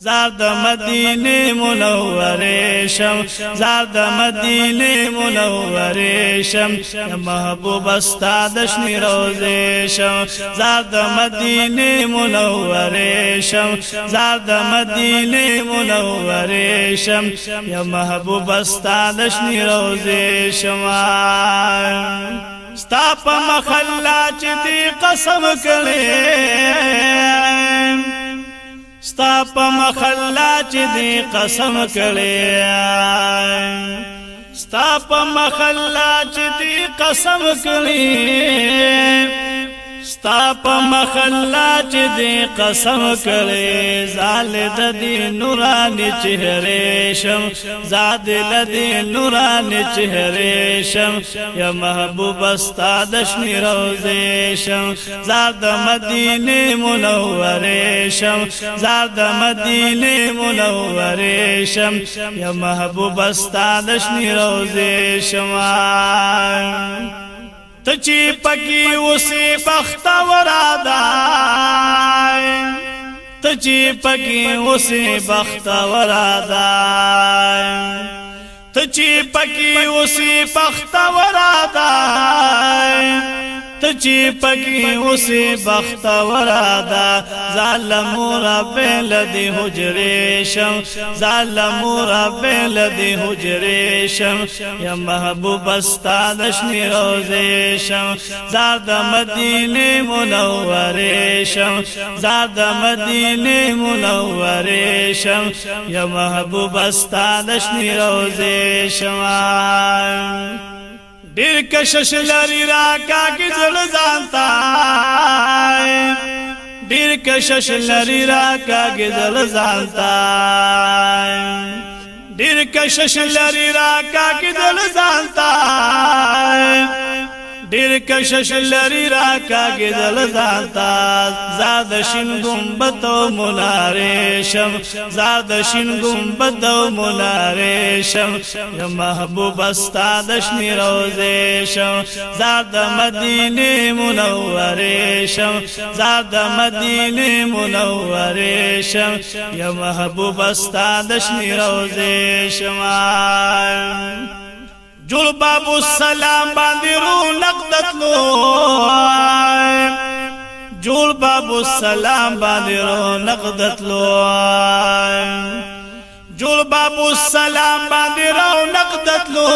زار د مدینه منوره شم زار د مدینه منوره شم محبوب استاد شنی روزه شم زار د مدینه منوره شم زار د مدینه منوره شم یا محبوب استاد شنی روزه شم ستا په مخلا چې قسم کړي ستا په مخلا چې دی قسم کړي ستا په مخلا چې دی قسم کړي ستا په مخلا چې دې قسم کړي زال د دې نوراني چهره شم زاد لدې نوراني چهره شم یا محبوب ستا د شنی روزه شم زاد مدینه منوره شم زاد مدینه منوره شم یا محبوب ستا د شنی روزه شم ته چې پکې اوسې بختورا ده ته چې پکې اوسې بختورا ده ته چې پکې اوسې بختورا ده ته چې پکې اوسې بختور ادا ظالم رب لد حجرې شم ظالم رب لد حجرې شم یا محبوب استاد شنی روزې شم زاد مدینه منورې شم زاد مدینه منورې شم یا محبوب استاد شنی روزې شم دیر کشش لری را کا گزل زانتا اے دیر کشش لری را کا گزل زانتا اے دیر کشش لری را کا گزل زانتا اے ډیر کشش لري را کاګې دل ذاتا زاد شین گنبد او مولاره شم زاد شین گنبد او مولاره شم یا محبوب استاد شنی روزه شم زاد مدینه منوره شم زاد مدینه منوره شم یا محبوب استاد شنی روزه شم جوړ السلام باندې رونق دتلو جوړ السلام باندې رونق دتلو جوړ السلام باندې رونق دتلو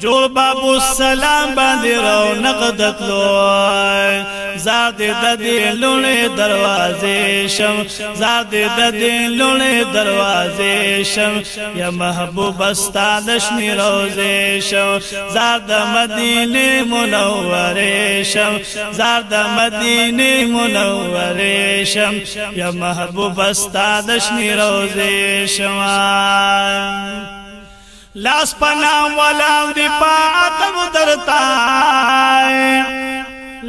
جوړ بابو سلام باندې راو نقدت لو زاد د دې لونه دروازې شم زاد د دې لونه دروازې شم یا محبوب استاد شنی روزې شم زاد مدینه منورې شم زاد مدینه منورې شم یا محبوب استاد شنی روزې شم لاس پنا والا دی پا ادب درتا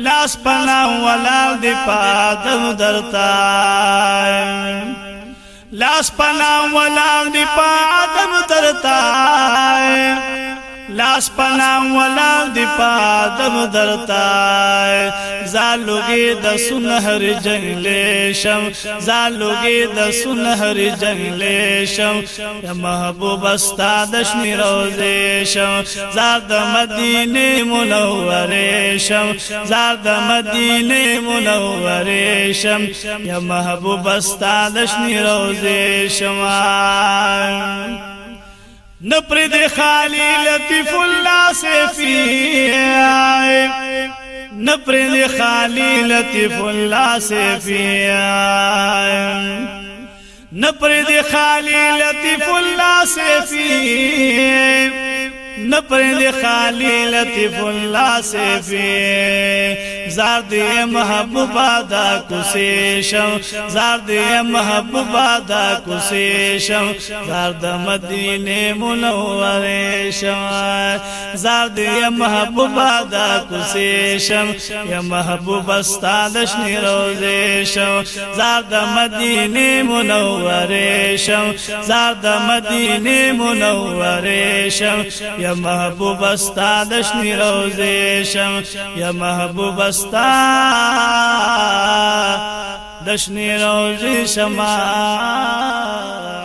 لاس پنا والا دی پا ادب درتا لاس پنا والا دی پا ادب درتا لاس پنام ولا دی پادم درتا زالوگی د سنہر جنگل شم زالوگی د سنہر جنگل شم یا محبوب استا دشمی روزے شم زاد مدینه منور شم زاد مدینه منور شم یا محبوب استا دشمی روزے شم نپرد خالی لطیف اللہ سے فی آئے نپرد خالی لطیف اللہ سے فی آئے نپرد خالی لطیف اللہ سے فی نپرد خالی لطیف اللہ سے فی زار دې محبوبا دا کوسي شم زار دې محبوبا دا کوسي شم زار د مدینه منوره شم زار دې محبوبا دا کوسي شم یا محبوبا ستاد شنی روزه شم زار د مدینه منوره شم زار د مدینه منوره شم یا محبوبا ستاد شنی روزه شم یا محبوبا غستا دشنی روزی شما